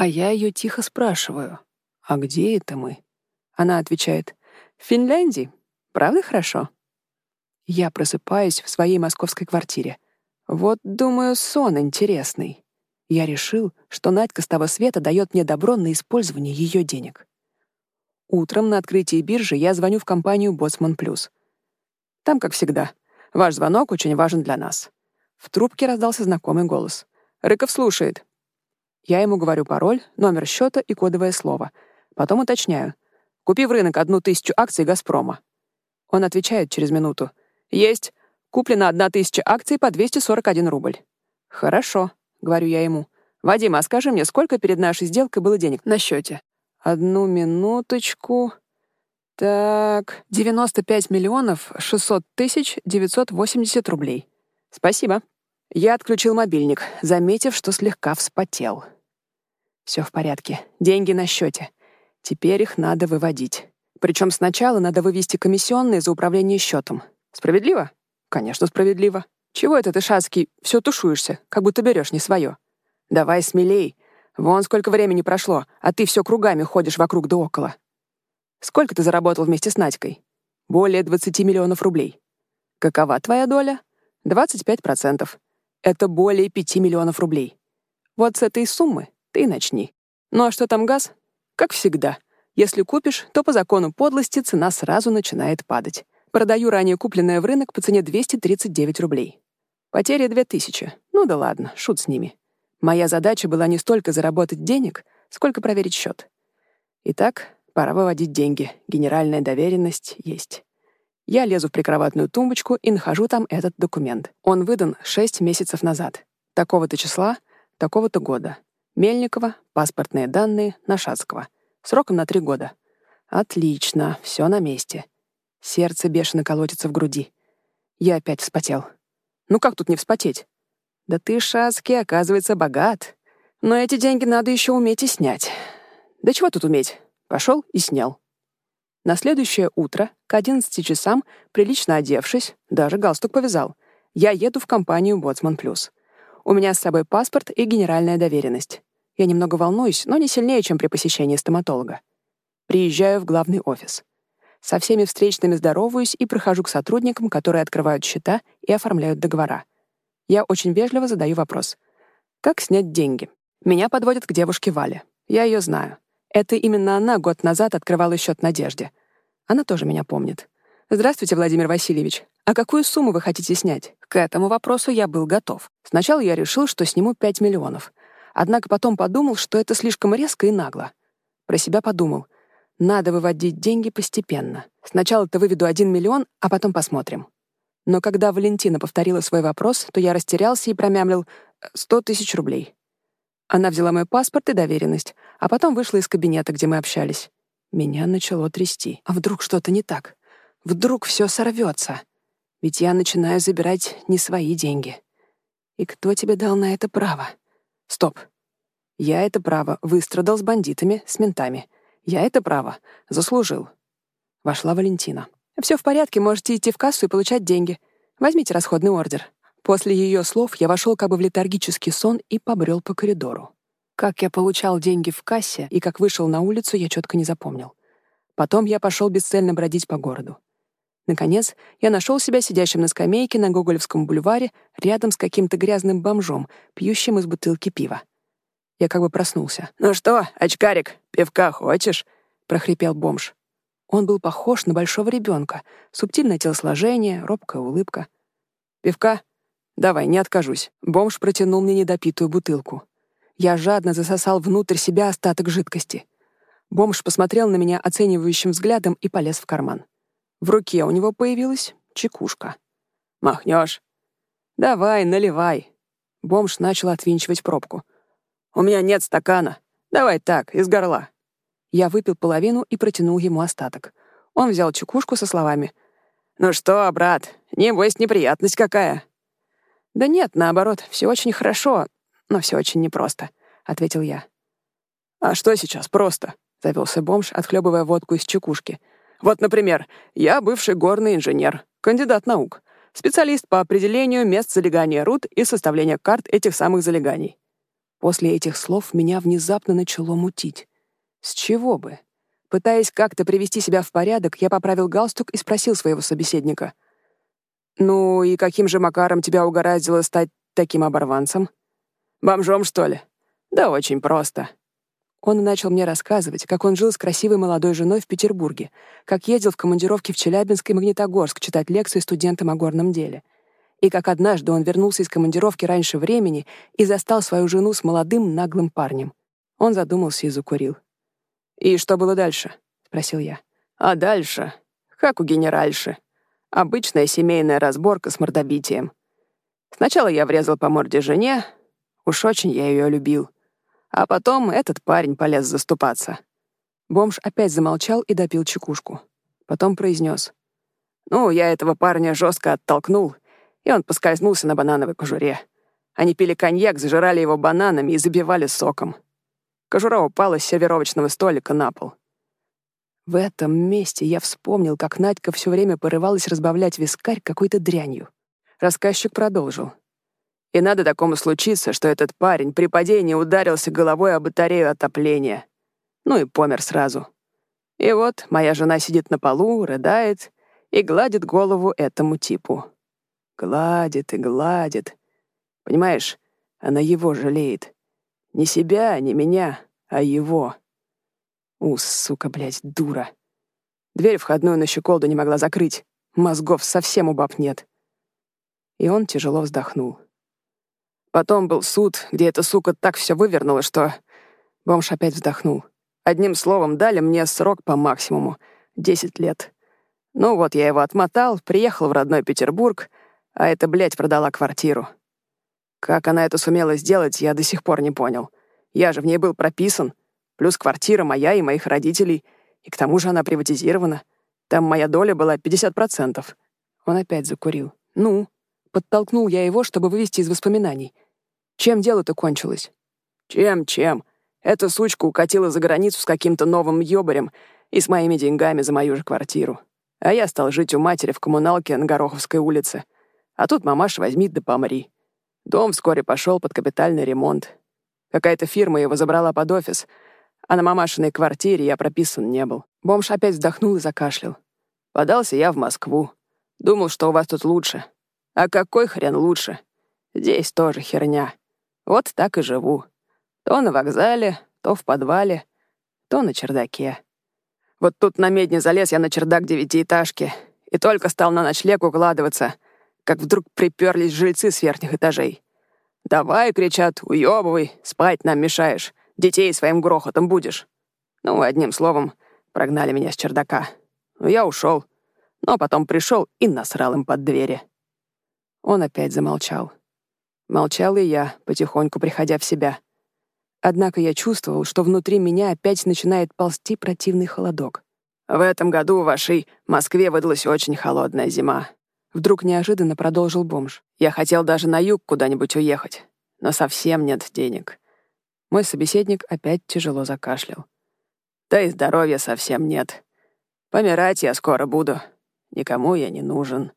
А я ее тихо спрашиваю, «А где это мы?» Она отвечает, «В Финляндии. Правда хорошо?» Я просыпаюсь в своей московской квартире. Вот, думаю, сон интересный. Я решил, что Надька с того света дает мне добро на использование ее денег. Утром на открытии биржи я звоню в компанию «Боцман Плюс». Там, как всегда, ваш звонок очень важен для нас. В трубке раздался знакомый голос. «Рыков слушает». Я ему говорю пароль, номер счета и кодовое слово. Потом уточняю. «Купи в рынок одну тысячу акций «Газпрома». Он отвечает через минуту. «Есть. Куплена одна тысяча акций по 241 рубль». «Хорошо», — говорю я ему. «Вадим, а скажи мне, сколько перед нашей сделкой было денег на счете?» Одну минуточку. Так, 95 миллионов 600 тысяч 980 рублей. Спасибо. Я отключил мобильник, заметив, что слегка вспотел. Все в порядке. Деньги на счете. Теперь их надо выводить. Причем сначала надо вывести комиссионные за управление счетом. Справедливо? Конечно, справедливо. Чего это ты, Шацкий, все тушуешься, как будто берешь не свое? Давай смелей. Вон сколько времени прошло, а ты все кругами ходишь вокруг да около. Сколько ты заработал вместе с Надькой? Более 20 миллионов рублей. Какова твоя доля? 25%. Это более 5 миллионов рублей. Вот с этой суммы ты и начни. Ну а что там газ? Как всегда. Если купишь, то по закону подлости цена сразу начинает падать. Продаю ранее купленное в рынок по цене 239 рублей. Потери 2000. Ну да ладно, шут с ними. Моя задача была не столько заработать денег, сколько проверить счет. Итак, пора выводить деньги. Генеральная доверенность есть. Я лезу в прикроватную тумбочку и нахожу там этот документ. Он выдан 6 месяцев назад. Такого-то числа, такого-то года. Мельникова, паспортные данные, Нашацкого. Сроком на три года. Отлично, все на месте. Сердце бешено колотится в груди. Я опять вспотел. Ну как тут не вспотеть? Да ты, Шацкий, оказывается, богат. Но эти деньги надо еще уметь и снять. Да чего тут уметь? Пошел и снял. На следующее утро, к 11 часам, прилично одевшись, даже галстук повязал, я еду в компанию «Боцман Плюс». У меня с собой паспорт и генеральная доверенность. Я немного волнуюсь, но не сильнее, чем при посещении стоматолога. Приезжаю в главный офис. Со всеми встречными здороваюсь и прохожу к сотрудникам, которые открывают счета и оформляют договора. Я очень вежливо задаю вопрос. Как снять деньги? Меня подводят к девушке Вале. Я ее знаю. Это именно она год назад открывала счет Надежде. Она тоже меня помнит. «Здравствуйте, Владимир Васильевич. А какую сумму вы хотите снять?» К этому вопросу я был готов. Сначала я решил, что сниму 5 миллионов. Однако потом подумал, что это слишком резко и нагло. Про себя подумал. Надо выводить деньги постепенно. Сначала-то выведу 1 миллион, а потом посмотрим. Но когда Валентина повторила свой вопрос, то я растерялся и промямлил «сто тысяч рублей». Она взяла мой паспорт и доверенность, а потом вышла из кабинета, где мы общались. Меня начало трясти. А вдруг что-то не так? Вдруг все сорвется? Ведь я начинаю забирать не свои деньги. И кто тебе дал на это право? Стоп. Я это право выстрадал с бандитами, с ментами. Я это право заслужил. Вошла Валентина. Все в порядке, можете идти в кассу и получать деньги. Возьмите расходный ордер». После ее слов я вошел как бы в летаргический сон и побрел по коридору. Как я получал деньги в кассе и как вышел на улицу, я четко не запомнил. Потом я пошел бесцельно бродить по городу. Наконец, я нашел себя сидящим на скамейке на Гоголевском бульваре рядом с каким-то грязным бомжом, пьющим из бутылки пива. Я как бы проснулся. «Ну что, очкарик, пивка хочешь?» — прохрипел бомж. Он был похож на большого ребенка, субтильное телосложение, робкая улыбка. «Пивка? Давай, не откажусь». Бомж протянул мне недопитую бутылку. Я жадно засосал внутрь себя остаток жидкости. Бомж посмотрел на меня оценивающим взглядом и полез в карман. В руке у него появилась чекушка. «Махнешь?» «Давай, наливай». Бомж начал отвинчивать пробку. «У меня нет стакана. Давай так, из горла». Я выпил половину и протянул ему остаток. Он взял чекушку со словами. «Ну что, брат, небось неприятность какая?» «Да нет, наоборот, все очень хорошо, но все очень непросто», — ответил я. «А что сейчас просто?» — завелся бомж, отхлебывая водку из чекушки. «Вот, например, я бывший горный инженер, кандидат наук, специалист по определению мест залегания руд и составления карт этих самых залеганий. После этих слов меня внезапно начало мутить. С чего бы? Пытаясь как-то привести себя в порядок, я поправил галстук и спросил своего собеседника. «Ну и каким же макаром тебя угораздило стать таким оборванцем? Бомжом, что ли? Да очень просто». Он начал мне рассказывать, как он жил с красивой молодой женой в Петербурге, как ездил в командировки в Челябинск и Магнитогорск читать лекции студентам о горном деле, и как однажды он вернулся из командировки раньше времени и застал свою жену с молодым наглым парнем. Он задумался и закурил. «И что было дальше?» — спросил я. «А дальше? Как у генеральши. Обычная семейная разборка с мордобитием. Сначала я врезал по морде жене. Уж очень я ее любил. А потом этот парень полез заступаться». Бомж опять замолчал и допил чекушку. Потом произнес. «Ну, я этого парня жестко оттолкнул, и он поскользнулся на банановой кожуре. Они пили коньяк, зажирали его бананами и забивали соком. Кожура упала с сервировочного столика на пол. В этом месте я вспомнил, как Надька все время порывалась разбавлять вискарь какой-то дрянью. Рассказчик продолжил. И надо такому случиться, что этот парень при падении ударился головой о батарею отопления. Ну и помер сразу. И вот моя жена сидит на полу, рыдает и гладит голову этому типу. Гладит и гладит. Понимаешь, она его жалеет. Не себя, не меня, а его. У, сука, блядь, дура. Дверь входную на щеколду не могла закрыть. Мозгов совсем у баб нет. И он тяжело вздохнул. Потом был суд, где эта сука так все вывернула, что... Бомж опять вздохнул. Одним словом, дали мне срок по максимуму — десять лет. Ну вот, я его отмотал, приехал в родной Петербург, а эта, блядь, продала квартиру. Как она это сумела сделать, я до сих пор не понял. Я же в ней был прописан. Плюс квартира моя и моих родителей. И к тому же она приватизирована. Там моя доля была 50%. Он опять закурил. Ну, подтолкнул я его, чтобы вывести из воспоминаний. Чем дело-то кончилось? Чем-чем? Эта сучка укатила за границу с каким-то новым ёбарем и с моими деньгами за мою же квартиру. А я стал жить у матери в коммуналке на Гороховской улице. А тут мамаша возьми да помри. Дом вскоре пошел под капитальный ремонт. Какая-то фирма его забрала под офис, а на мамашиной квартире я прописан не был. Бомж опять вздохнул и закашлял. Подался я в Москву. Думал, что у вас тут лучше. А какой хрен лучше? Здесь тоже херня. Вот так и живу. То на вокзале, то в подвале, то на чердаке. Вот тут на медне залез я на чердак девятиэтажки и только стал на ночлег укладываться — как вдруг приперлись жильцы с верхних этажей. «Давай!» — кричат, «уёбывай, спать нам мешаешь, детей своим грохотом будешь». Ну, одним словом, прогнали меня с чердака. Ну, я ушел, но потом пришел и насрал им под двери. Он опять замолчал. Молчал и я, потихоньку приходя в себя. Однако я чувствовал, что внутри меня опять начинает ползти противный холодок. В этом году в вашей Москве выдалась очень холодная зима. Вдруг неожиданно продолжил бомж. «Я хотел даже на юг куда-нибудь уехать, но совсем нет денег». Мой собеседник опять тяжело закашлял. «Да и здоровья совсем нет. Помирать я скоро буду. Никому я не нужен.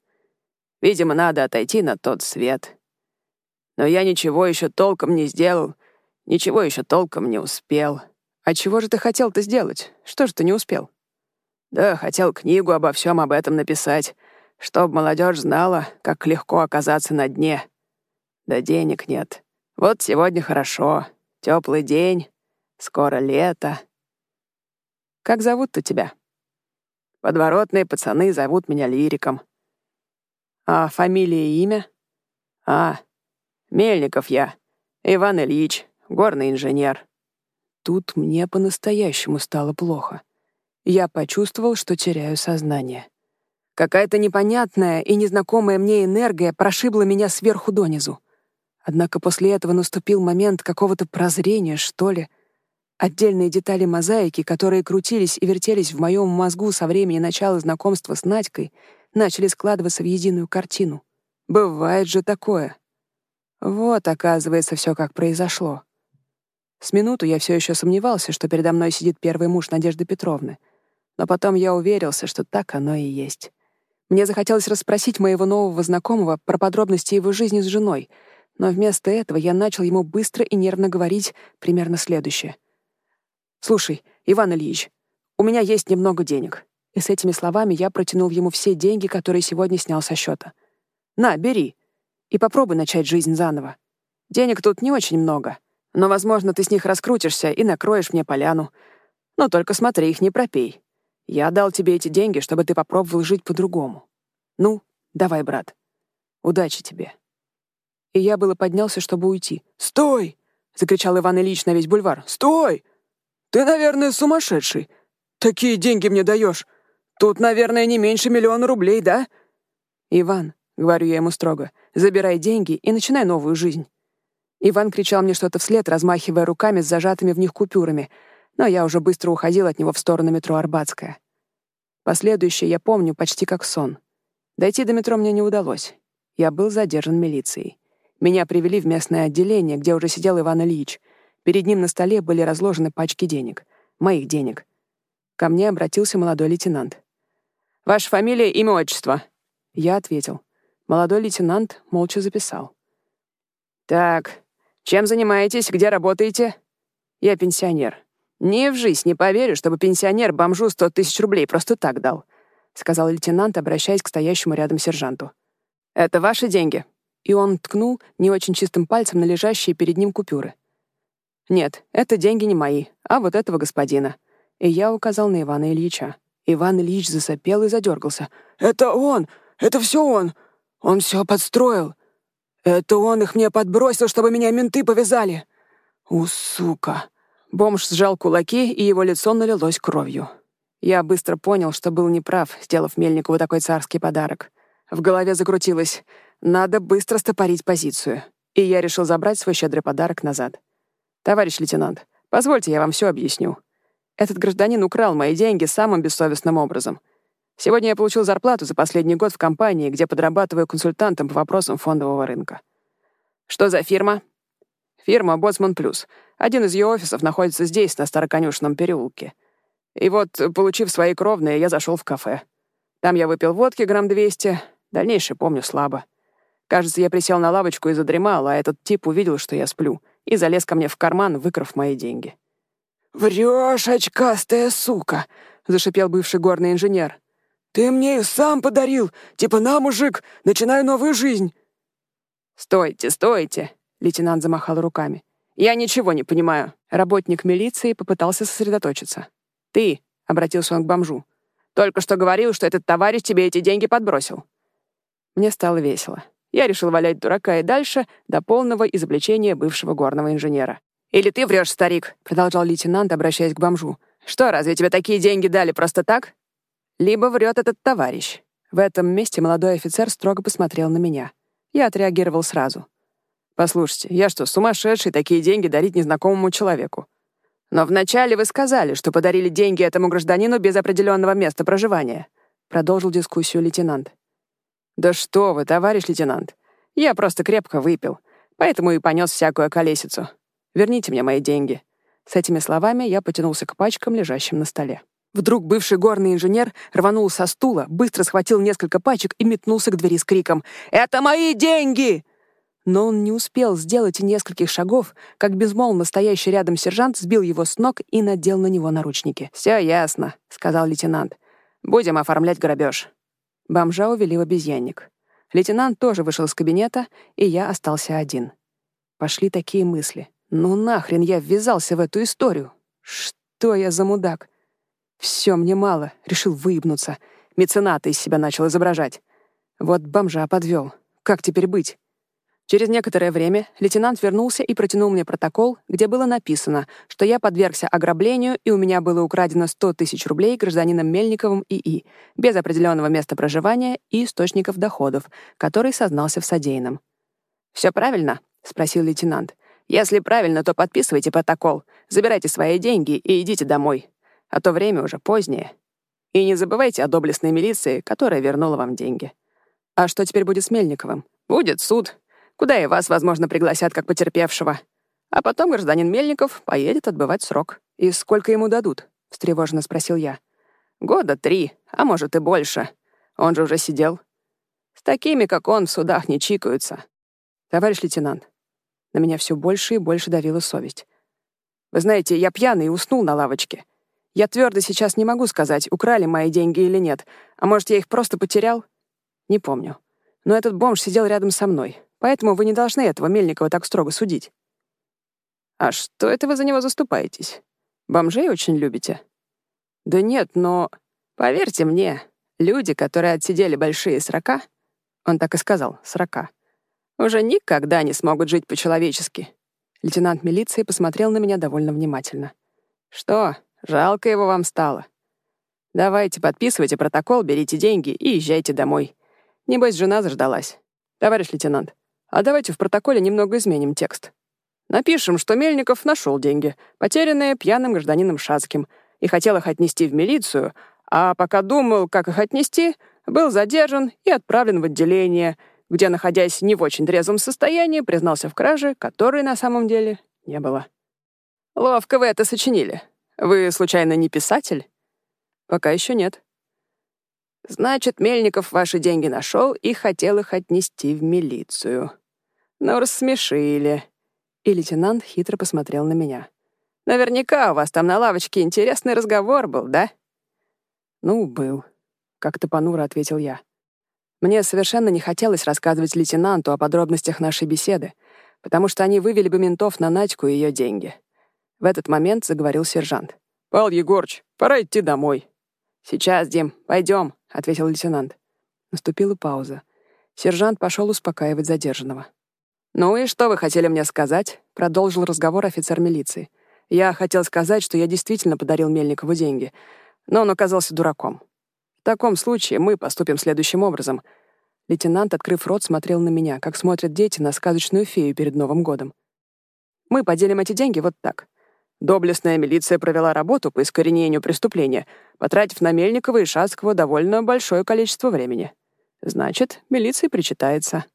Видимо, надо отойти на тот свет. Но я ничего еще толком не сделал, ничего еще толком не успел». «А чего же ты хотел-то сделать? Что же ты не успел?» «Да, хотел книгу обо всем об этом написать» Чтоб молодежь знала, как легко оказаться на дне. Да денег нет. Вот сегодня хорошо. Теплый день. Скоро лето. Как зовут-то тебя? Подворотные пацаны зовут меня Лириком. А фамилия и имя? А, Мельников я. Иван Ильич, горный инженер. Тут мне по-настоящему стало плохо. Я почувствовал, что теряю сознание. Какая-то непонятная и незнакомая мне энергия прошибла меня сверху донизу. Однако после этого наступил момент какого-то прозрения, что ли. Отдельные детали мозаики, которые крутились и вертелись в моем мозгу со времени начала знакомства с Надькой, начали складываться в единую картину. Бывает же такое. Вот, оказывается, все как произошло. С минуту я все еще сомневался, что передо мной сидит первый муж Надежды Петровны. Но потом я уверился, что так оно и есть. Мне захотелось расспросить моего нового знакомого про подробности его жизни с женой, но вместо этого я начал ему быстро и нервно говорить примерно следующее. «Слушай, Иван Ильич, у меня есть немного денег». И с этими словами я протянул ему все деньги, которые сегодня снял со счета. «На, бери. И попробуй начать жизнь заново. Денег тут не очень много, но, возможно, ты с них раскрутишься и накроешь мне поляну. Но только смотри, их не пропей. Я дал тебе эти деньги, чтобы ты попробовал жить по-другому. Ну, давай, брат. Удачи тебе». И я было поднялся, чтобы уйти. «Стой!» — закричал Иван Ильич на весь бульвар. «Стой! Ты, наверное, сумасшедший. Такие деньги мне даешь. Тут, наверное, не меньше миллиона рублей, да?» «Иван», — говорю я ему строго, — «забирай деньги и начинай новую жизнь». Иван кричал мне что-то вслед, размахивая руками с зажатыми в них купюрами, но я уже быстро уходил от него в сторону метро Арбатская. Последующее я помню почти как сон. Дойти до метро мне не удалось. Я был задержан милицией. Меня привели в местное отделение, где уже сидел Иван Ильич. Перед ним на столе были разложены пачки денег. Моих денег. Ко мне обратился молодой лейтенант. «Ваша фамилия, имя, отчество?» Я ответил. Молодой лейтенант молча записал. «Так, чем занимаетесь, где работаете?» «Я пенсионер. Ни в жизнь не поверю, чтобы пенсионер бомжу сто тысяч рублей просто так дал», — сказал лейтенант, обращаясь к стоящему рядом сержанту. «Это ваши деньги?» И он ткнул не очень чистым пальцем на лежащие перед ним купюры. «Нет, это деньги не мои, а вот этого господина». И я указал на Ивана Ильича. Иван Ильич засопел и задергался. «Это он! Это все он! Он все подстроил! Это он их мне подбросил, чтобы меня менты повязали! У, сука!» Бомж сжал кулаки, и его лицо налилось кровью. Я быстро понял, что был неправ, сделав Мельникову такой царский подарок. В голове закрутилось «надо быстро стопорить позицию», и я решил забрать свой щедрый подарок назад. «Товарищ лейтенант, позвольте я вам все объясню. Этот гражданин украл мои деньги самым бессовестным образом. Сегодня я получил зарплату за последний год в компании, где подрабатываю консультантом по вопросам фондового рынка. Что за фирма? Фирма «Боцман Плюс». Один из ее офисов находится здесь, на Староконюшном переулке. И вот, получив свои кровные, я зашел в кафе. Там я выпил водки грамм 200, дальнейшее помню слабо. Кажется, я присел на лавочку и задремал, а этот тип увидел, что я сплю, и залез ко мне в карман, выкрав мои деньги. «Врёшь, очкастая сука!» — зашипел бывший горный инженер. «Ты мне их сам подарил! Типа на, мужик, начинай новую жизнь!» «Стойте, стойте!» — лейтенант замахал руками. «Я ничего не понимаю». Работник милиции попытался сосредоточиться. «Ты», — обратился он к бомжу, — «только что говорил, что этот товарищ тебе эти деньги подбросил». Мне стало весело. Я решил валять дурака и дальше до полного изобличения бывшего горного инженера. «Или ты врешь, старик», — продолжал лейтенант, обращаясь к бомжу. «Что, разве тебе такие деньги дали просто так?» «Либо врет этот товарищ». В этом месте молодой офицер строго посмотрел на меня. Я отреагировал сразу. «Послушайте, я что, сумасшедший такие деньги дарить незнакомому человеку?» «Но вначале вы сказали, что подарили деньги этому гражданину без определенного места проживания», — продолжил дискуссию лейтенант. «Да что вы, товарищ лейтенант, я просто крепко выпил, поэтому и понес всякую колесицу. Верните мне мои деньги». С этими словами я потянулся к пачкам, лежащим на столе. Вдруг бывший горный инженер рванул со стула, быстро схватил несколько пачек и метнулся к двери с криком «Это мои деньги!» Но он не успел сделать и нескольких шагов, как безмолвно стоящий рядом сержант сбил его с ног и надел на него наручники. «Все ясно», — сказал лейтенант. «Будем оформлять грабеж». Бомжа увели в обезьянник. Лейтенант тоже вышел из кабинета, и я остался один. Пошли такие мысли. Ну нахрен я ввязался в эту историю? Что я за мудак? Все мне мало, решил выебнуться. Мецената из себя начал изображать. Вот бомжа подвел. Как теперь быть? Через некоторое время лейтенант вернулся и протянул мне протокол, где было написано, что я подвергся ограблению и у меня было украдено 100 тысяч рублей гражданином Мельниковым ИИ, без определенного места проживания и источников доходов, который сознался в содеянном. «Все правильно?» — спросил лейтенант. Если правильно, то подписывайте протокол, забирайте свои деньги и идите домой. А то время уже позднее. И не забывайте о доблестной милиции, которая вернула вам деньги. А что теперь будет с Мельниковым? Будет суд, куда и вас, возможно, пригласят как потерпевшего. А потом гражданин Мельников поедет отбывать срок. И сколько ему дадут? встревоженно спросил я. Года три, а может и больше. Он же уже сидел. С такими, как он, в судах не чикаются. Товарищ лейтенант, на меня все больше и больше давила совесть. Вы знаете, я пьяный и уснул на лавочке. Я твердо сейчас не могу сказать, украли мои деньги или нет. А может, я их просто потерял? Не помню. Но этот бомж сидел рядом со мной. Поэтому вы не должны этого Мельникова так строго судить. А что это вы за него заступаетесь? Бомжей очень любите? Да нет, но... Поверьте мне, люди, которые отсидели большие срока, он так и сказал, срока, уже никогда не смогут жить по-человечески. Лейтенант милиции посмотрел на меня довольно внимательно. Что, жалко его вам стало? Давайте, подписывайте протокол, берите деньги и езжайте домой. Небось, жена заждалась. Товарищ лейтенант, а давайте в протоколе немного изменим текст. Напишем, что Мельников нашел деньги, потерянные пьяным гражданином Шацким, и хотел их отнести в милицию, а пока думал, как их отнести, был задержан и отправлен в отделение, где, находясь не в очень трезвом состоянии, признался в краже, которой на самом деле не было. Ловко вы это сочинили. Вы, случайно, не писатель? Пока еще нет. Значит, Мельников ваши деньги нашел и хотел их отнести в милицию. Ну, рассмешили. И лейтенант хитро посмотрел на меня. «Наверняка у вас там на лавочке интересный разговор был, да?» «Ну, был», — как-то понуро ответил я. Мне совершенно не хотелось рассказывать лейтенанту о подробностях нашей беседы, потому что они вывели бы ментов на Надьку и ее деньги. В этот момент заговорил сержант. «Павел Егорыч, пора идти домой». «Сейчас, Дим, пойдем», — ответил лейтенант. Наступила пауза. Сержант пошел успокаивать задержанного. «Ну и что вы хотели мне сказать?» — продолжил разговор офицер милиции. «Я хотел сказать, что я действительно подарил Мельникову деньги, но он оказался дураком. В таком случае мы поступим следующим образом». Лейтенант, открыв рот, смотрел на меня, как смотрят дети на сказочную фею перед Новым годом. «Мы поделим эти деньги вот так. Доблестная милиция провела работу по искоренению преступления, потратив на Мельникова и Шацкого довольно большое количество времени. Значит, милиции причитается».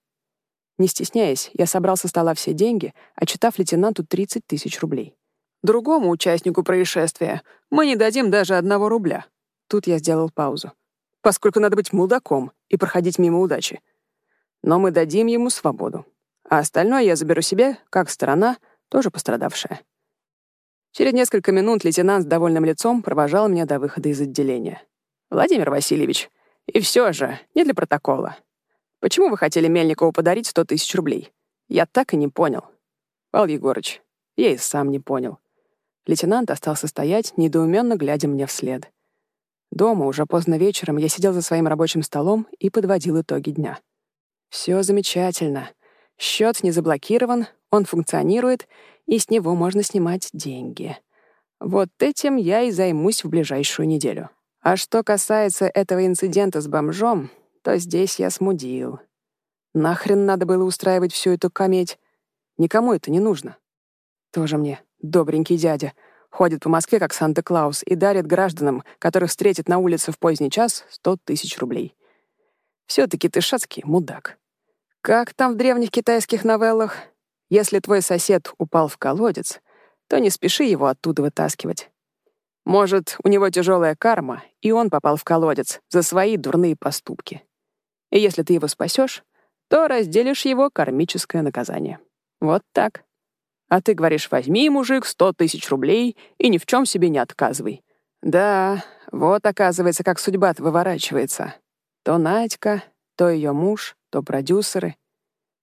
Не стесняясь, я собрал со стола все деньги, отчитав лейтенанту 30 тысяч рублей. Другому участнику происшествия мы не дадим даже одного рубля. Тут я сделал паузу. Поскольку надо быть мудаком и проходить мимо удачи. Но мы дадим ему свободу. А остальное я заберу себе, как сторона, тоже пострадавшая. Через несколько минут лейтенант с довольным лицом провожал меня до выхода из отделения. «Владимир Васильевич, и все же, не для протокола. Почему вы хотели Мельникову подарить сто тысяч рублей? Я так и не понял. Павел Егорыч, я и сам не понял. Лейтенант остался стоять, недоуменно глядя мне вслед. Дома, уже поздно вечером, я сидел за своим рабочим столом и подводил итоги дня. Все замечательно. Счет не заблокирован, он функционирует, и с него можно снимать деньги. Вот этим я и займусь в ближайшую неделю. А что касается этого инцидента с бомжом, то здесь я смудил. Нахрен надо было устраивать всю эту кометь? Никому это не нужно. Тоже мне, добренький дядя, ходит по Москве как Санта-Клаус и дарит гражданам, которых встретит на улице в поздний час, сто тысяч рублей. Все-таки ты шацкий мудак. Как там в древних китайских новеллах? Если твой сосед упал в колодец, то не спеши его оттуда вытаскивать. Может, у него тяжелая карма, и он попал в колодец за свои дурные поступки. И если ты его спасешь, то разделишь его кармическое наказание. Вот так. А ты говоришь, возьми, мужик, сто тысяч рублей и ни в чем себе не отказывай. Да, вот оказывается, как судьба-то выворачивается. То Надька, то ее муж, то продюсеры.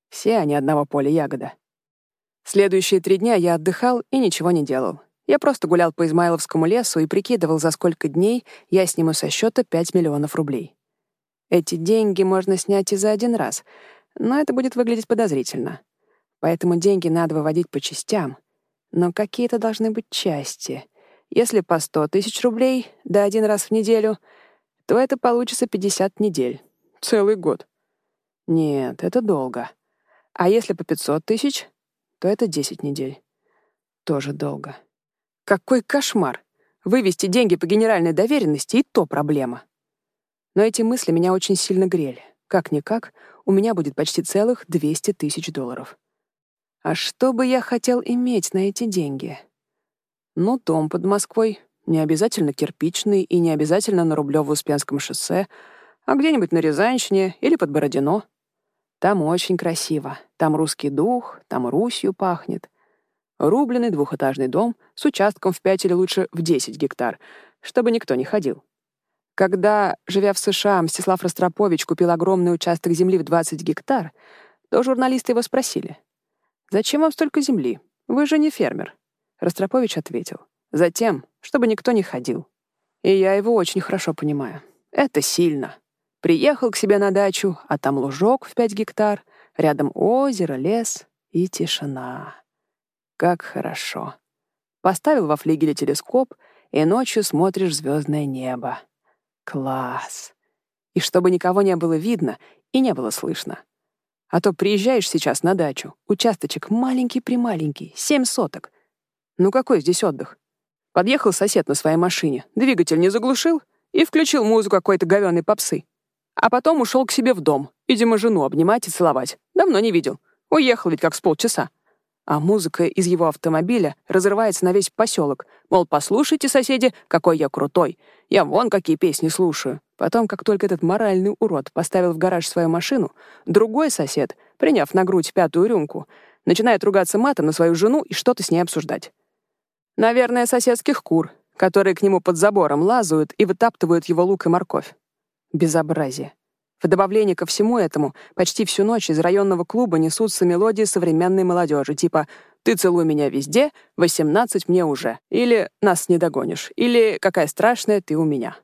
Все они одного поля ягода. Следующие три дня я отдыхал и ничего не делал. Я просто гулял по Измайловскому лесу и прикидывал, за сколько дней я сниму со счета 5 миллионов рублей. Эти деньги можно снять и за один раз, но это будет выглядеть подозрительно. Поэтому деньги надо выводить по частям. Но какие-то должны быть части. Если по 100 тысяч рублей, да один раз в неделю, то это получится 50 недель. Целый год. Нет, это долго. А если по 500 тысяч, то это 10 недель. Тоже долго. Какой кошмар! Вывести деньги по генеральной доверенности — и то проблема. Но эти мысли меня очень сильно грели. Как-никак, у меня будет почти целых 200 тысяч долларов. А что бы я хотел иметь на эти деньги? Ну, дом под Москвой, не обязательно кирпичный и не обязательно на Рублёво-Успенском шоссе, а где-нибудь на Рязанщине или под Бородино. Там очень красиво. Там русский дух, там Русью пахнет. Рубленый двухэтажный дом с участком в 5 или лучше в 10 гектар, чтобы никто не ходил. Когда, живя в США, Мстислав Ростропович купил огромный участок земли в 20 гектар, то журналисты его спросили, «Зачем вам столько земли? Вы же не фермер». Ростропович ответил, «Затем, чтобы никто не ходил». И я его очень хорошо понимаю. Это сильно. Приехал к себе на дачу, а там лужок в 5 гектар, рядом озеро, лес и тишина. Как хорошо. Поставил во флигеле телескоп, и ночью смотришь звездное небо. Класс. И чтобы никого не было видно и не было слышно. А то приезжаешь сейчас на дачу, участочек маленький-прималенький, семь соток. Ну какой здесь отдых? Подъехал сосед на своей машине, двигатель не заглушил и включил музыку какой-то говёной попсы. А потом ушел к себе в дом, видимо, жену обнимать и целовать. Давно не видел. Уехал ведь как с полчаса. А музыка из его автомобиля разрывается на весь поселок. Мол, послушайте, соседи, какой я крутой. Я вон какие песни слушаю. Потом, как только этот моральный урод поставил в гараж свою машину, другой сосед, приняв на грудь пятую рюмку, начинает ругаться матом на свою жену и что-то с ней обсуждать. Наверное, соседских кур, которые к нему под забором лазают и вытаптывают его лук и морковь. Безобразие. В добавление ко всему этому, почти всю ночь из районного клуба несутся мелодии современной молодежи, типа «Ты целуй меня везде, 18 мне уже», или «Нас не догонишь», или «Какая страшная ты у меня».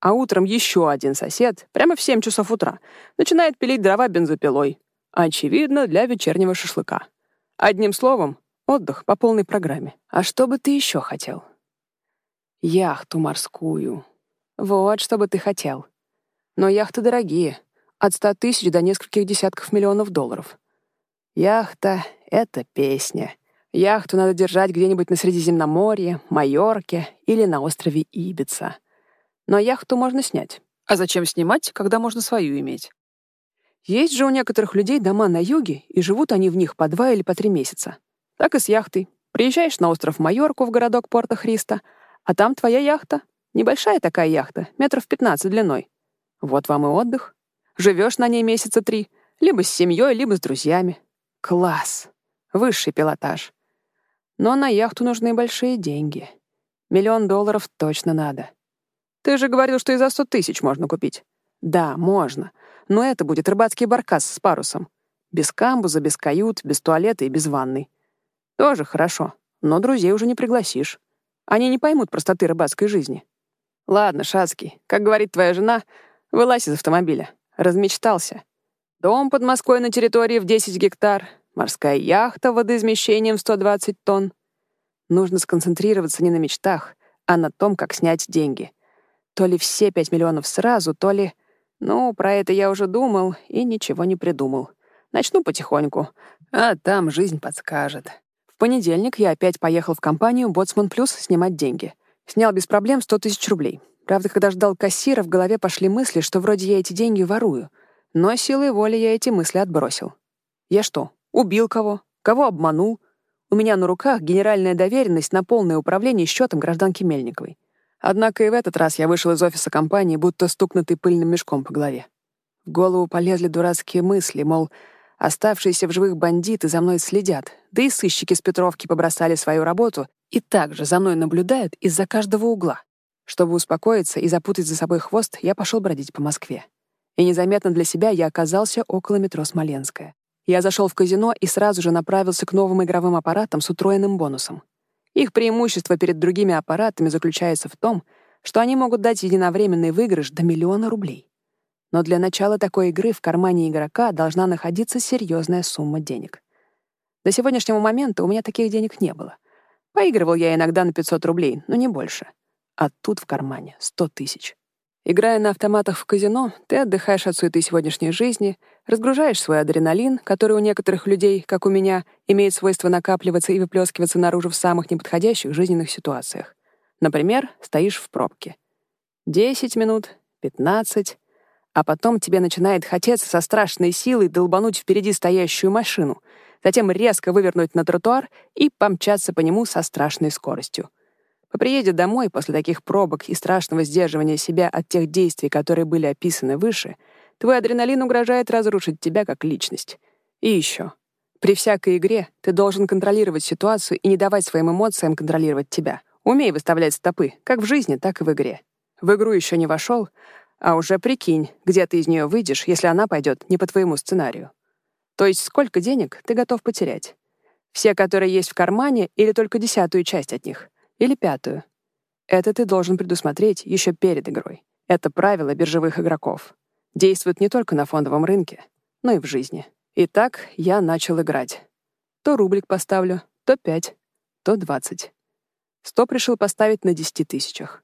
А утром еще один сосед, прямо в 7 часов утра, начинает пилить дрова бензопилой. Очевидно, для вечернего шашлыка. Одним словом, отдых по полной программе. А что бы ты еще хотел? Яхту морскую. Вот что бы ты хотел. Но яхты дорогие, от ста тысяч до нескольких десятков миллионов долларов. Яхта — это песня. Яхту надо держать где-нибудь на Средиземноморье, Майорке или на острове Ибица. Но яхту можно снять. А зачем снимать, когда можно свою иметь? Есть же у некоторых людей дома на юге, и живут они в них по два или по три месяца. Так и с яхтой. Приезжаешь на остров Майорку в городок Порто-Христа, а там твоя яхта. Небольшая такая яхта, метров 15 длиной. Вот вам и отдых. Живешь на ней месяца три, либо с семьей, либо с друзьями. Класс. Высший пилотаж. Но на яхту нужны большие деньги. Миллион долларов точно надо. Ты же говорил, что и за сто тысяч можно купить. Да, можно. Но это будет рыбацкий баркас с парусом. Без камбуза, без кают, без туалета и без ванной. Тоже хорошо, но друзей уже не пригласишь. Они не поймут простоты рыбацкой жизни. Ладно, Шацкий, как говорит твоя жена, Вылазь из автомобиля. Размечтался. Дом под Москвой на территории в 10 гектар, морская яхта водоизмещением 120 тонн. Нужно сконцентрироваться не на мечтах, а на том, как снять деньги. То ли все 5 миллионов сразу, то ли... Ну, про это я уже думал и ничего не придумал. Начну потихоньку, а там жизнь подскажет. В понедельник я опять поехал в компанию «Боцман Плюс» снимать деньги. Снял без проблем 100 тысяч рублей. Правда, когда ждал кассира, в голове пошли мысли, что вроде я эти деньги ворую. Но силой воли я эти мысли отбросил. Я что, убил кого? Кого обманул? У меня на руках генеральная доверенность на полное управление счетом гражданки Мельниковой. Однако и в этот раз я вышел из офиса компании, будто стукнутый пыльным мешком по голове. В голову полезли дурацкие мысли, мол, оставшиеся в живых бандиты за мной следят, да и сыщики с Петровки побросали свою работу и также за мной наблюдают из-за каждого угла. Чтобы успокоиться и запутать за собой хвост, я пошел бродить по Москве. И незаметно для себя я оказался около метро Смоленская. Я зашел в казино и сразу же направился к новым игровым аппаратам с утроенным бонусом. Их преимущество перед другими аппаратами заключается в том, что они могут дать единовременный выигрыш до миллиона рублей. Но для начала такой игры в кармане игрока должна находиться серьезная сумма денег. До сегодняшнего момента у меня таких денег не было. Поигрывал я иногда на 500 рублей, но не больше а тут в кармане сто тысяч. Играя на автоматах в казино, ты отдыхаешь от суеты сегодняшней жизни, разгружаешь свой адреналин, который у некоторых людей, как у меня, имеет свойство накапливаться и выплескиваться наружу в самых неподходящих жизненных ситуациях. Например, стоишь в пробке. Десять минут, пятнадцать, а потом тебе начинает хотеться со страшной силой долбануть впереди стоящую машину, затем резко вывернуть на тротуар и помчаться по нему со страшной скоростью. По приезде домой после таких пробок и страшного сдерживания себя от тех действий, которые были описаны выше, Твой адреналин угрожает разрушить тебя как личность. И еще. При всякой игре ты должен контролировать ситуацию и не давать своим эмоциям контролировать тебя. Умей выставлять стопы, как в жизни, так и в игре. В игру еще не вошел, а уже прикинь, где ты из нее выйдешь, если она пойдет не по твоему сценарию. То есть сколько денег ты готов потерять? Все, которые есть в кармане, или только десятую часть от них? Или пятую? Это ты должен предусмотреть еще перед игрой. Это правило биржевых игроков. Действует не только на фондовом рынке, но и в жизни. Итак, я начал играть. То рублик поставлю, то пять, то двадцать. Сто решил поставить на десяти тысячах.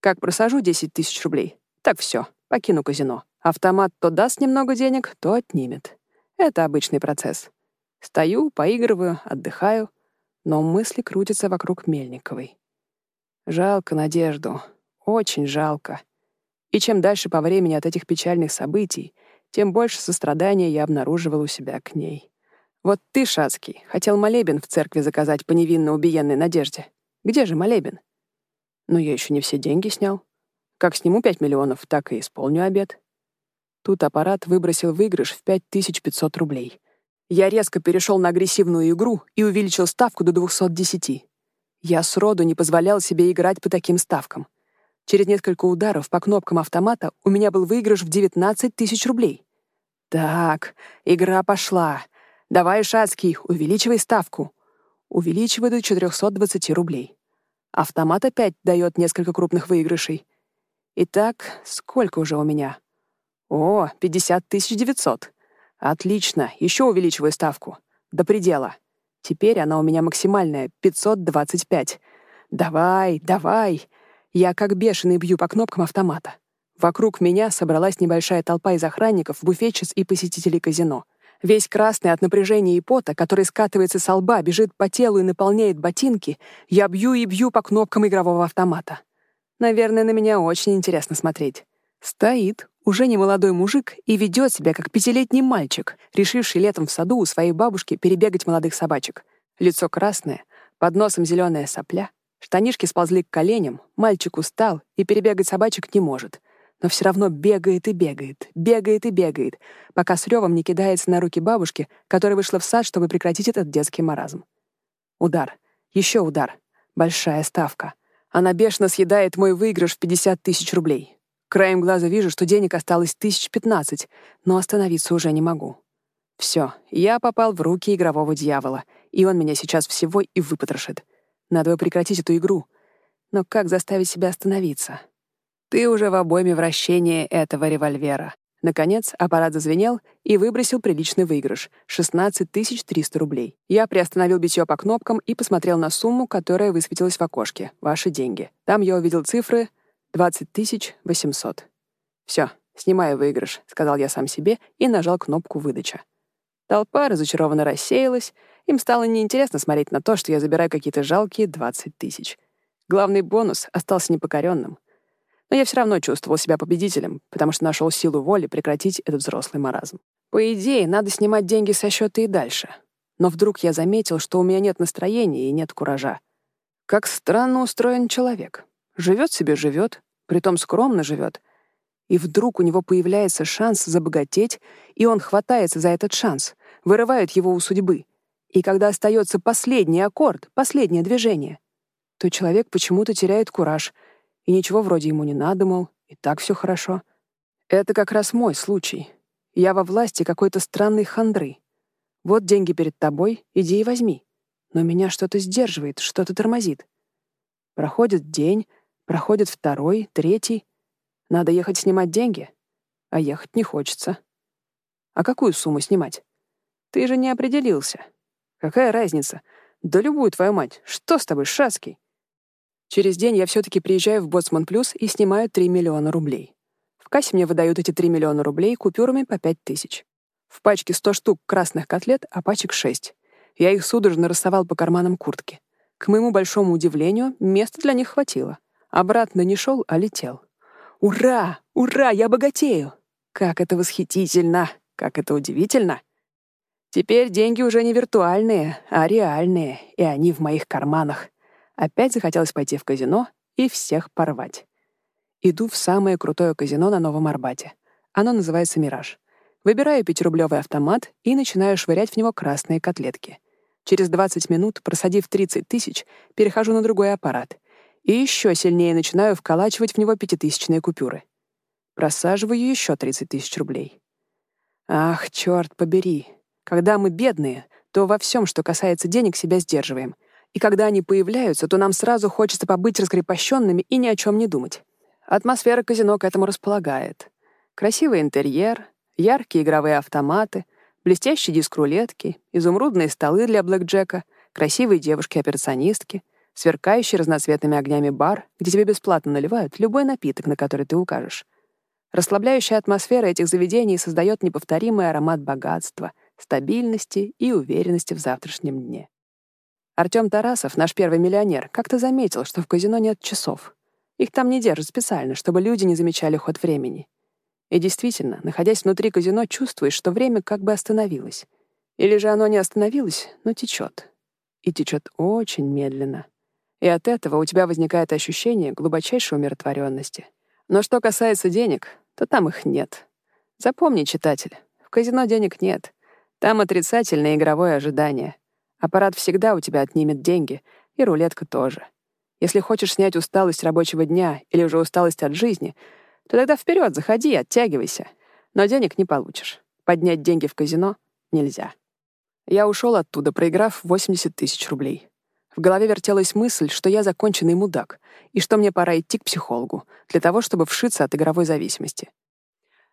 Как просажу десять тысяч рублей, так все, покину казино. Автомат то даст немного денег, то отнимет. Это обычный процесс. Стою, поигрываю, отдыхаю, но мысли крутятся вокруг Мельниковой. Жалко Надежду, очень жалко. И чем дальше по времени от этих печальных событий, тем больше сострадания я обнаруживал у себя к ней. Вот ты, Шацкий, хотел молебен в церкви заказать по невинно убиенной Надежде. Где же молебен? Но я еще не все деньги снял. Как сниму 5 миллионов, так и исполню обед. Тут аппарат выбросил выигрыш в 5500 рублей. Я резко перешел на агрессивную игру и увеличил ставку до 210. Я сроду не позволял себе играть по таким ставкам. Через несколько ударов по кнопкам автомата у меня был выигрыш в 19 тысяч рублей. Так, игра пошла. Давай, Шацкий, увеличивай ставку. Увеличивай до 420 рублей. Автомат опять дает несколько крупных выигрышей. Итак, сколько уже у меня? О, 50 900. Отлично, еще увеличиваю ставку. До предела. Теперь она у меня максимальная, 525. Давай, давай. Я как бешеный бью по кнопкам автомата. Вокруг меня собралась небольшая толпа из охранников, буфетчиц и посетителей казино. Весь красный от напряжения и пота, который скатывается с лба, бежит по телу и наполняет ботинки, я бью и бью по кнопкам игрового автомата. Наверное, на меня очень интересно смотреть. Стоит, уже не молодой мужик, и ведет себя как пятилетний мальчик, решивший летом в саду у своей бабушки перебегать молодых собачек. Лицо красное, под носом зеленая сопля, штанишки сползли к коленям, мальчик устал и перебегать собачек не может — но все равно бегает и бегает, бегает и бегает, пока с ревом не кидается на руки бабушки, которая вышла в сад, чтобы прекратить этот детский маразм. Удар. Еще удар. Большая ставка. Она бешено съедает мой выигрыш в 50 тысяч рублей. Краем глаза вижу, что денег осталось тысяч пятнадцать, но остановиться уже не могу. Все, я попал в руки игрового дьявола, и он меня сейчас всего и выпотрошит. Надо бы прекратить эту игру. Но как заставить себя остановиться? Ты уже в обойме вращения этого револьвера. Наконец, аппарат зазвенел и выбросил приличный выигрыш — 16 300 рублей. Я приостановил битье по кнопкам и посмотрел на сумму, которая высветилась в окошке. Ваши деньги. Там я увидел цифры 20 800. Все, снимаю выигрыш, — сказал я сам себе и нажал кнопку выдача. Толпа разочарованно рассеялась. Им стало неинтересно смотреть на то, что я забираю какие-то жалкие 20 тысяч. Главный бонус остался непокоренным — но я все равно чувствовал себя победителем, потому что нашел силу воли прекратить этот взрослый маразм. По идее, надо снимать деньги со счета и дальше. Но вдруг я заметил, что у меня нет настроения и нет куража. Как странно устроен человек. Живет себе живет, притом скромно живет. И вдруг у него появляется шанс забогатеть, и он хватается за этот шанс, вырывает его у судьбы. И когда остается последний аккорд, последнее движение, то человек почему-то теряет кураж — и ничего вроде ему не надо, мол, и так все хорошо. Это как раз мой случай. Я во власти какой-то странной хандры. Вот деньги перед тобой, иди и возьми. Но меня что-то сдерживает, что-то тормозит. Проходит день, проходит второй, третий. Надо ехать снимать деньги, а ехать не хочется. А какую сумму снимать? Ты же не определился. Какая разница? Да любую твою мать. Что с тобой, Шацкий? Через день я все-таки приезжаю в Боцман Плюс и снимаю 3 миллиона рублей. В кассе мне выдают эти 3 миллиона рублей купюрами по 5 тысяч. В пачке 100 штук красных котлет, а пачек 6. Я их судорожно рассовал по карманам куртки. К моему большому удивлению, места для них хватило. Обратно не шел, а летел. Ура! Ура! Я богатею! Как это восхитительно! Как это удивительно! Теперь деньги уже не виртуальные, а реальные, и они в моих карманах. Опять захотелось пойти в казино и всех порвать. Иду в самое крутое казино на Новом Арбате. Оно называется «Мираж». Выбираю пятирублевый автомат и начинаю швырять в него красные котлетки. Через 20 минут, просадив 30 тысяч, перехожу на другой аппарат. И еще сильнее начинаю вколачивать в него пятитысячные купюры. Просаживаю еще 30 тысяч рублей. Ах, черт побери. Когда мы бедные, то во всем, что касается денег, себя сдерживаем. И когда они появляются, то нам сразу хочется побыть раскрепощенными и ни о чем не думать. Атмосфера казино к этому располагает. Красивый интерьер, яркие игровые автоматы, блестящий диск рулетки, изумрудные столы для блэкджека, красивые девушки-операционистки, сверкающий разноцветными огнями бар, где тебе бесплатно наливают любой напиток, на который ты укажешь. Расслабляющая атмосфера этих заведений создает неповторимый аромат богатства, стабильности и уверенности в завтрашнем дне. Артём Тарасов, наш первый миллионер, как-то заметил, что в казино нет часов. Их там не держат специально, чтобы люди не замечали ход времени. И действительно, находясь внутри казино, чувствуешь, что время как бы остановилось. Или же оно не остановилось, но течет. И течет очень медленно. И от этого у тебя возникает ощущение глубочайшей умиротворенности — но что касается денег, то там их нет. Запомни, читатель, в казино денег нет. Там отрицательное игровое ожидание. Аппарат всегда у тебя отнимет деньги, и рулетка тоже. Если хочешь снять усталость рабочего дня или уже усталость от жизни, то тогда вперед, заходи, оттягивайся. Но денег не получишь. Поднять деньги в казино нельзя. Я ушел оттуда, проиграв 80 тысяч рублей. В голове вертелась мысль, что я законченный мудак, и что мне пора идти к психологу, для того, чтобы вшиться от игровой зависимости.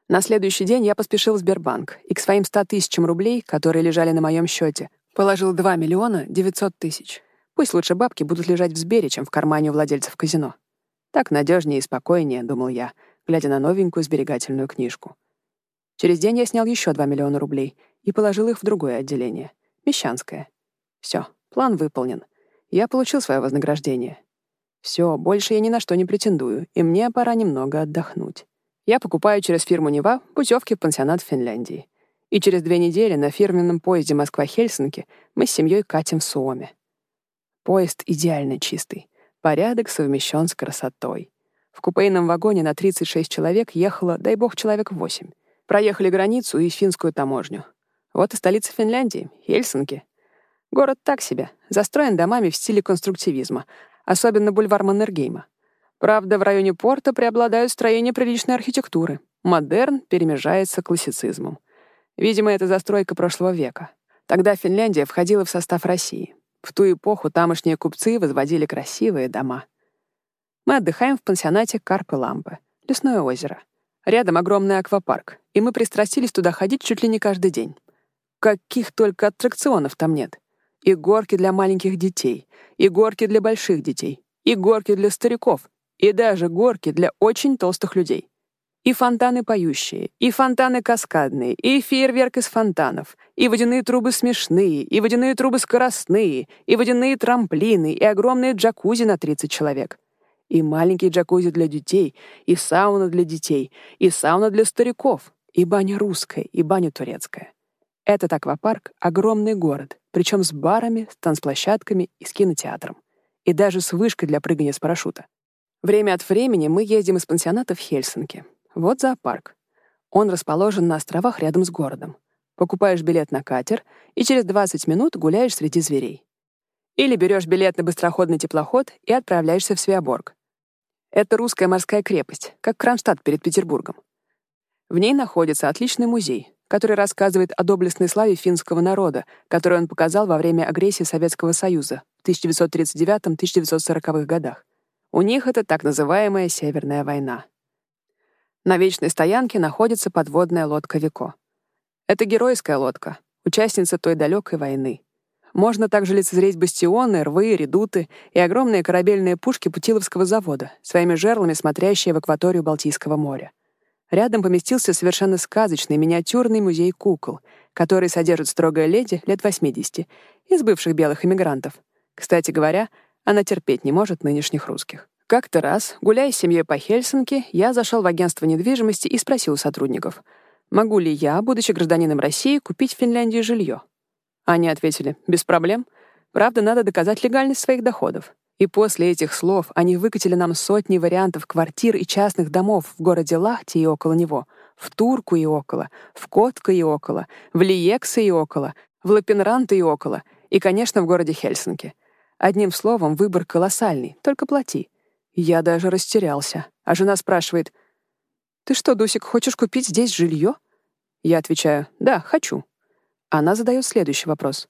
На следующий день я поспешил в Сбербанк и к своим 100 тысячам рублей, которые лежали на моем счете, положил 2 миллиона 900 тысяч. Пусть лучше бабки будут лежать в Сбере, чем в кармане у владельцев казино. Так надежнее и спокойнее, думал я, глядя на новенькую сберегательную книжку. Через день я снял еще 2 миллиона рублей и положил их в другое отделение — Мещанское. Все, план выполнен. Я получил свое вознаграждение. Все, больше я ни на что не претендую, и мне пора немного отдохнуть. Я покупаю через фирму Нева путевки в пансионат в Финляндии. И через две недели на фирменном поезде Москва-Хельсинки мы с семьей катим в Суоме. Поезд идеально чистый. Порядок совмещен с красотой. В купейном вагоне на 36 человек ехало, дай бог, человек 8. Проехали границу и финскую таможню. Вот и столица Финляндии, Хельсинки. Город так себе, застроен домами в стиле конструктивизма, особенно бульвар Маннергейма. Правда, в районе порта преобладают строения приличной архитектуры. Модерн перемежается классицизмом. Видимо, это застройка прошлого века. Тогда Финляндия входила в состав России. В ту эпоху тамошние купцы возводили красивые дома. Мы отдыхаем в пансионате Карпы Лампы, лесное озеро. Рядом огромный аквапарк, и мы пристрастились туда ходить чуть ли не каждый день. Каких только аттракционов там нет. И горки для маленьких детей, и горки для больших детей, и горки для стариков, и даже горки для очень толстых людей. И фонтаны поющие, и фонтаны каскадные, и фейерверк из фонтанов, и водяные трубы смешные, и водяные трубы скоростные, и водяные трамплины, и огромные джакузи на 30 человек. И маленькие джакузи для детей, и сауна для детей, и сауна для стариков, и баня русская, и баня турецкая. Этот аквапарк — огромный город, причем с барами, с танцплощадками и с кинотеатром. И даже с вышкой для прыгания с парашюта. Время от времени мы ездим из пансионата в Хельсинки. Вот зоопарк. Он расположен на островах рядом с городом. Покупаешь билет на катер и через 20 минут гуляешь среди зверей. Или берешь билет на быстроходный теплоход и отправляешься в Свеоборг. Это русская морская крепость, как Кронштадт перед Петербургом. В ней находится отличный музей, который рассказывает о доблестной славе финского народа, которую он показал во время агрессии Советского Союза в 1939-1940 годах. У них это так называемая Северная война. На вечной стоянке находится подводная лодка Вико. Это геройская лодка, участница той далекой войны. Можно также лицезреть бастионы, рвы, редуты и огромные корабельные пушки Путиловского завода, своими жерлами смотрящие в акваторию Балтийского моря. Рядом поместился совершенно сказочный миниатюрный музей кукол, который содержит строгая леди лет 80 из бывших белых эмигрантов. Кстати говоря, она терпеть не может нынешних русских. Как-то раз, гуляя с семьей по Хельсинки, я зашел в агентство недвижимости и спросил у сотрудников, могу ли я, будучи гражданином России, купить в Финляндии жилье. Они ответили, без проблем. Правда, надо доказать легальность своих доходов. И после этих слов они выкатили нам сотни вариантов квартир и частных домов в городе Лахти и около него, В Турку и около, в Котка и около, в Лиексе и около, в Лапенранте и около, и, конечно, в городе Хельсинки. Одним словом, выбор колоссальный, только плати. Я даже растерялся. А жена спрашивает, «Ты что, Дусик, хочешь купить здесь жилье?» Я отвечаю, «Да, хочу». Она задает следующий вопрос.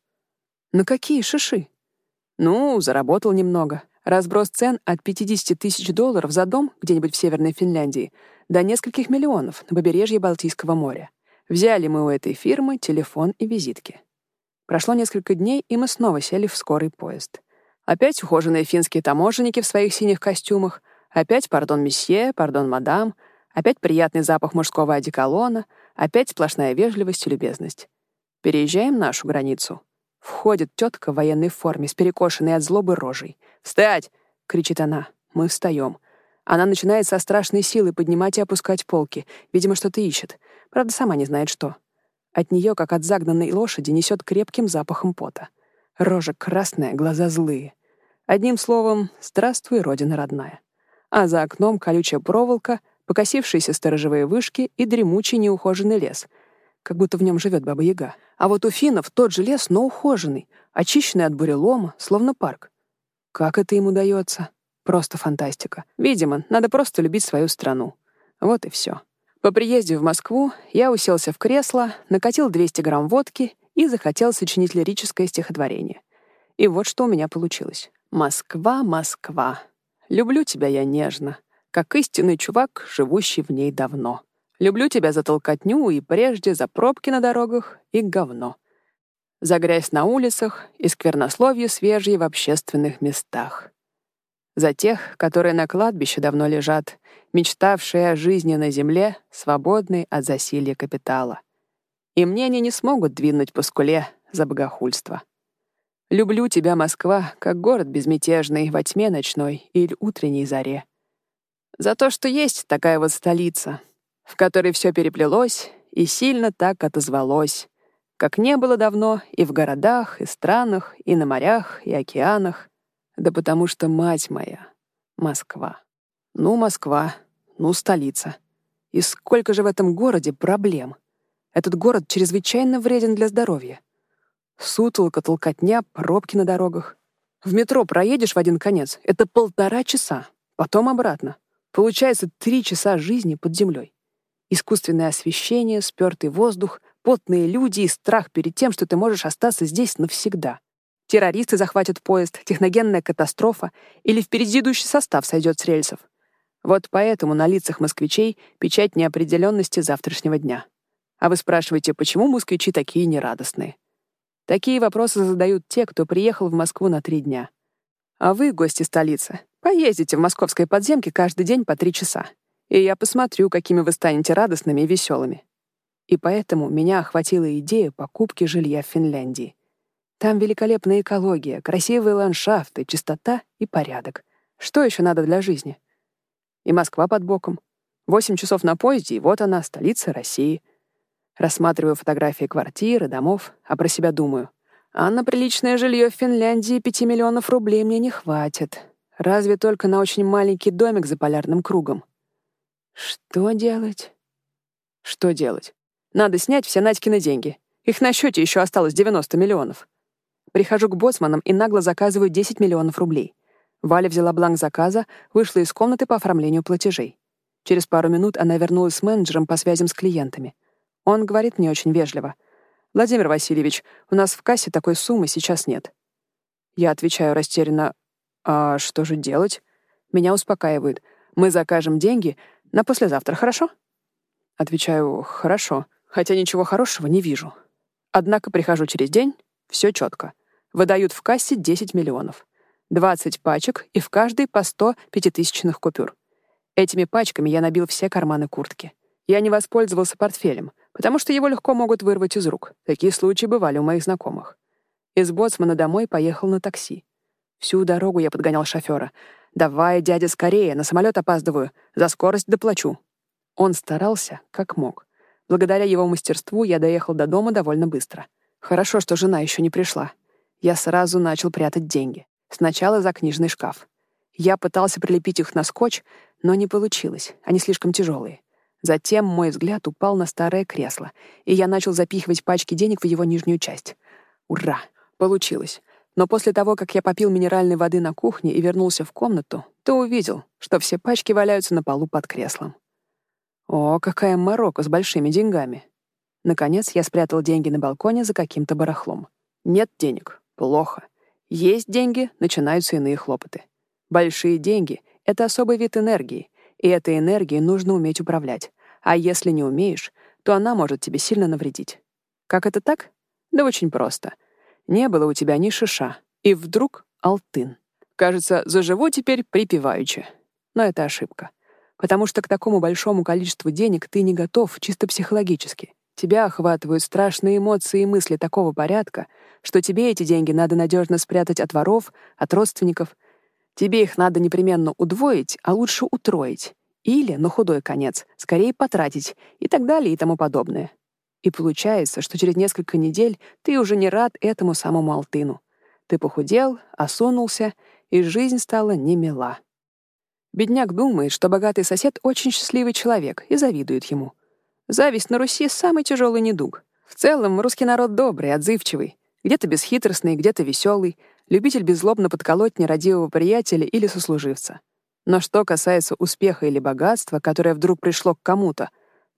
«На какие шиши?» «Ну, заработал немного. Разброс цен от 50 тысяч долларов за дом где-нибудь в Северной Финляндии до нескольких миллионов на побережье Балтийского моря. Взяли мы у этой фирмы телефон и визитки. Прошло несколько дней, и мы снова сели в скорый поезд. Опять ухоженные финские таможенники в своих синих костюмах, опять «пардон, месье», «пардон, мадам», опять приятный запах мужского одеколона, опять сплошная вежливость и любезность. Переезжаем нашу границу. Входит тетка в военной форме с перекошенной от злобы рожей. «Встать!» — кричит она. Мы встаем. Она начинает со страшной силы поднимать и опускать полки. Видимо, что-то ищет. Правда, сама не знает, что. От нее, как от загнанной лошади, несет крепким запахом пота. Рожа красная, глаза злые. Одним словом, здравствуй, родина родная. А за окном колючая проволока, покосившиеся сторожевые вышки и дремучий неухоженный лес. Как будто в нем живет Баба-Яга. А вот у финнов тот же лес, но ухоженный, очищенный от бурелома, словно парк. Как это им удается? Просто фантастика. Видимо, надо просто любить свою страну. Вот и все. По приезде в Москву я уселся в кресло, накатил 200 грамм водки и захотел сочинить лирическое стихотворение. И вот что у меня получилось. «Москва, Москва, люблю тебя я нежно, как истинный чувак, живущий в ней давно. Люблю тебя за толкотню и прежде за пробки на дорогах и говно за грязь на улицах и сквернословие свежие в общественных местах. За тех, которые на кладбище давно лежат, мечтавшие о жизни на земле, свободной от засилья капитала. И мне они не смогут двинуть по скуле за богохульство. Люблю тебя, Москва, как город безмятежный во тьме ночной или утренней заре. За то, что есть такая вот столица, в которой все переплелось и сильно так отозвалось, как не было давно и в городах, и странах, и на морях, и океанах. Да потому что мать моя — Москва. Ну, Москва, ну, столица. И сколько же в этом городе проблем. Этот город чрезвычайно вреден для здоровья. Сутолка, толкотня, пробки на дорогах. В метро проедешь в один конец — это полтора часа, потом обратно. Получается три часа жизни под землей. Искусственное освещение, спёртый воздух, потные люди и страх перед тем, что ты можешь остаться здесь навсегда. Террористы захватят поезд, техногенная катастрофа или впереди идущий состав сойдет с рельсов. Вот поэтому на лицах москвичей печать неопределенности завтрашнего дня. А вы спрашиваете, почему москвичи такие нерадостные? Такие вопросы задают те, кто приехал в Москву на три дня. А вы, гости столицы, поездите в московской подземке каждый день по три часа. И я посмотрю, какими вы станете радостными и веселыми. И поэтому меня охватила идея покупки жилья в Финляндии. Там великолепная экология, красивые ландшафты, чистота и порядок. Что еще надо для жизни? И Москва под боком. Восемь часов на поезде, и вот она, столица России. Рассматриваю фотографии квартир и домов, а про себя думаю. А на приличное жилье в Финляндии пяти миллионов рублей мне не хватит. Разве только на очень маленький домик за полярным кругом. Что делать? Что делать? Надо снять все Надькины деньги. Их на счете еще осталось 90 миллионов. Прихожу к боцманам и нагло заказываю 10 миллионов рублей. Валя взяла бланк заказа, вышла из комнаты по оформлению платежей. Через пару минут она вернулась с менеджером по связям с клиентами. Он говорит мне очень вежливо. «Владимир Васильевич, у нас в кассе такой суммы сейчас нет». Я отвечаю растерянно. «А что же делать?» Меня успокаивают. «Мы закажем деньги на послезавтра, хорошо?» Отвечаю «Хорошо» хотя ничего хорошего не вижу. Однако прихожу через день, все четко. Выдают в кассе 10 миллионов. 20 пачек и в каждой по 100 пятитысячных купюр. Этими пачками я набил все карманы куртки. Я не воспользовался портфелем, потому что его легко могут вырвать из рук. Такие случаи бывали у моих знакомых. Из боцмана домой поехал на такси. Всю дорогу я подгонял шофера. «Давай, дядя, скорее, на самолет опаздываю. За скорость доплачу». Он старался, как мог. Благодаря его мастерству я доехал до дома довольно быстро. Хорошо, что жена еще не пришла. Я сразу начал прятать деньги. Сначала за книжный шкаф. Я пытался прилепить их на скотч, но не получилось, они слишком тяжелые. Затем мой взгляд упал на старое кресло, и я начал запихивать пачки денег в его нижнюю часть. Ура! Получилось. Но после того, как я попил минеральной воды на кухне и вернулся в комнату, то увидел, что все пачки валяются на полу под креслом. О, какая морока с большими деньгами. Наконец я спрятал деньги на балконе за каким-то барахлом. Нет денег. Плохо. Есть деньги, начинаются иные хлопоты. Большие деньги — это особый вид энергии, и этой энергией нужно уметь управлять. А если не умеешь, то она может тебе сильно навредить. Как это так? Да очень просто. Не было у тебя ни шиша, и вдруг алтын. Кажется, заживу теперь припеваючи. Но это ошибка. Потому что к такому большому количеству денег ты не готов чисто психологически. Тебя охватывают страшные эмоции и мысли такого порядка, что тебе эти деньги надо надежно спрятать от воров, от родственников. Тебе их надо непременно удвоить, а лучше утроить. Или, на худой конец, скорее потратить и так далее и тому подобное. И получается, что через несколько недель ты уже не рад этому самому Алтыну. Ты похудел, осунулся, и жизнь стала немила. Бедняк думает, что богатый сосед очень счастливый человек и завидует ему — Зависть на Руси — самый тяжелый недуг. В целом, русский народ добрый, отзывчивый, где-то бесхитростный, где-то веселый, любитель беззлобно подколоть нерадивого приятеля или сослуживца. Но что касается успеха или богатства, которое вдруг пришло к кому-то,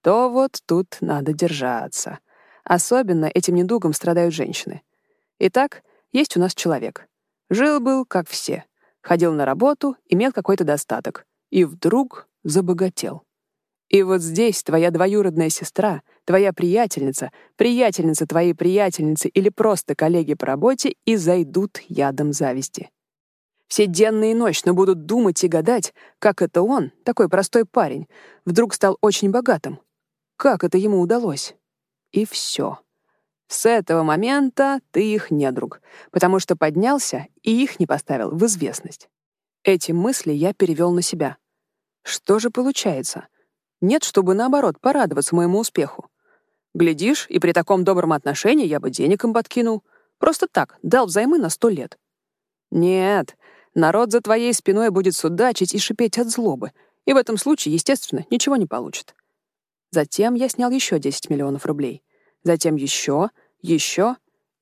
то вот тут надо держаться. Особенно этим недугом страдают женщины. Итак, есть у нас человек. Жил-был, как все. Ходил на работу, имел какой-то достаток. И вдруг забогател. И вот здесь твоя двоюродная сестра, твоя приятельница, приятельница твоей приятельницы или просто коллеги по работе и зайдут ядом зависти. Все денно и ночно будут думать и гадать, как это он, такой простой парень, вдруг стал очень богатым. Как это ему удалось? И все. С этого момента ты их недруг, потому что поднялся и их не поставил в известность. Эти мысли я перевел на себя. Что же получается? Нет, чтобы, наоборот, порадоваться моему успеху. Глядишь, и при таком добром отношении я бы денег им подкинул. Просто так, дал взаймы на сто лет. Нет, народ за твоей спиной будет судачить и шипеть от злобы, и в этом случае, естественно, ничего не получит. Затем я снял еще 10 миллионов рублей. Затем еще, еще,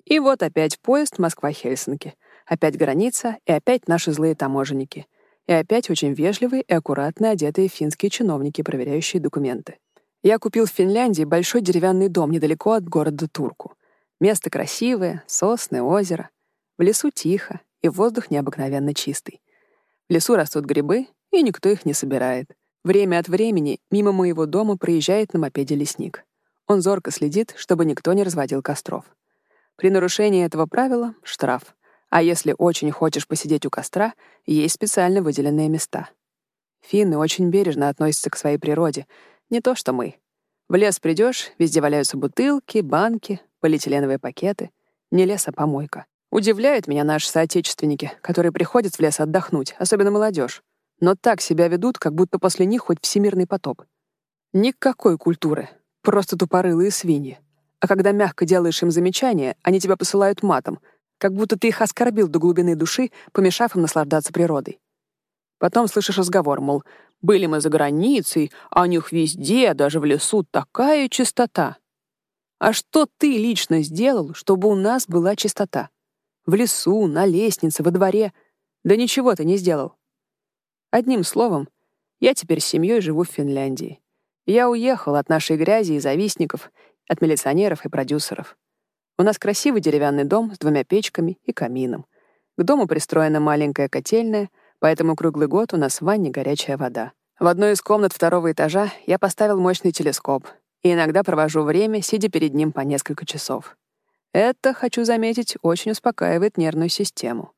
и вот опять поезд Москва-Хельсинки. Опять граница, и опять наши злые таможенники. И опять очень вежливые и аккуратно одетые финские чиновники, проверяющие документы. Я купил в Финляндии большой деревянный дом недалеко от города Турку. Место красивое, сосны, озеро. В лесу тихо, и воздух необыкновенно чистый. В лесу растут грибы, и никто их не собирает. Время от времени мимо моего дома проезжает на мопеде лесник. Он зорко следит, чтобы никто не разводил костров. При нарушении этого правила — штраф. А если очень хочешь посидеть у костра, есть специально выделенные места. Финны очень бережно относятся к своей природе, не то что мы. В лес придешь, везде валяются бутылки, банки, полиэтиленовые пакеты. Не лес, а помойка. Удивляют меня наши соотечественники, которые приходят в лес отдохнуть, особенно молодежь, но так себя ведут, как будто после них хоть всемирный потоп. Никакой культуры, просто тупорылые свиньи. А когда мягко делаешь им замечания, они тебя посылают матом — как будто ты их оскорбил до глубины души, помешав им наслаждаться природой. Потом слышишь разговор, мол, были мы за границей, а у них везде, даже в лесу, такая чистота. А что ты лично сделал, чтобы у нас была чистота? В лесу, на лестнице, во дворе. Да ничего ты не сделал. Одним словом, я теперь с семьей живу в Финляндии. Я уехал от нашей грязи и завистников, от милиционеров и продюсеров. У нас красивый деревянный дом с двумя печками и камином. К дому пристроена маленькая котельная, поэтому круглый год у нас в ванне горячая вода. В одной из комнат второго этажа я поставил мощный телескоп и иногда провожу время, сидя перед ним по несколько часов. Это, хочу заметить, очень успокаивает нервную систему.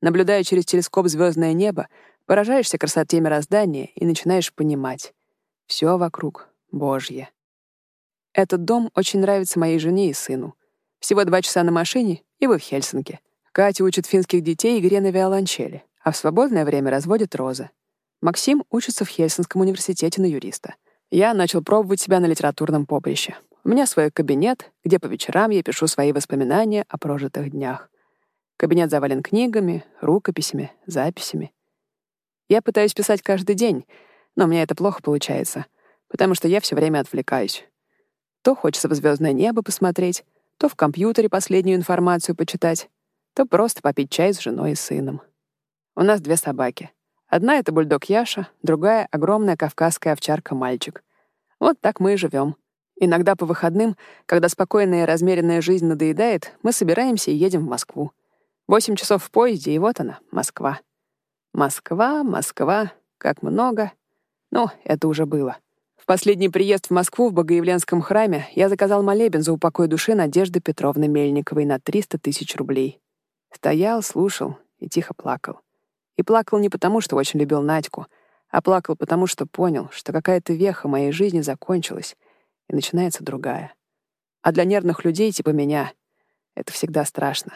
Наблюдая через телескоп звездное небо, поражаешься красоте мироздания и начинаешь понимать. Все вокруг Божье. Этот дом очень нравится моей жене и сыну. Всего два часа на машине, и вы в Хельсинки. Катя учит финских детей игре на виолончели, а в свободное время разводит розы. Максим учится в Хельсинском университете на юриста. Я начал пробовать себя на литературном поприще. У меня свой кабинет, где по вечерам я пишу свои воспоминания о прожитых днях. Кабинет завален книгами, рукописями, записями. Я пытаюсь писать каждый день, но у меня это плохо получается, потому что я все время отвлекаюсь. То хочется в звездное небо посмотреть, то в компьютере последнюю информацию почитать, то просто попить чай с женой и сыном. У нас две собаки. Одна — это бульдог Яша, другая — огромная кавказская овчарка-мальчик. Вот так мы и живем. Иногда по выходным, когда спокойная и размеренная жизнь надоедает, мы собираемся и едем в Москву. Восемь часов в поезде, и вот она, Москва. Москва, Москва, как много. Ну, это уже было. В последний приезд в Москву в Богоявленском храме я заказал молебен за упокой души Надежды Петровны Мельниковой на 300 тысяч рублей. Стоял, слушал и тихо плакал. И плакал не потому, что очень любил Надьку, а плакал потому, что понял, что какая-то веха моей жизни закончилась, и начинается другая. А для нервных людей типа меня это всегда страшно.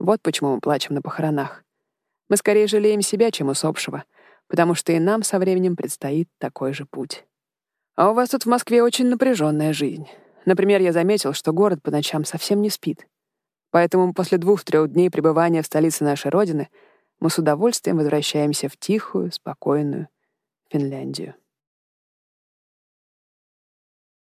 Вот почему мы плачем на похоронах. Мы скорее жалеем себя, чем усопшего, потому что и нам со временем предстоит такой же путь. А у вас тут в Москве очень напряженная жизнь. Например, я заметил, что город по ночам совсем не спит. Поэтому после двух-трех дней пребывания в столице нашей Родины мы с удовольствием возвращаемся в тихую, спокойную Финляндию.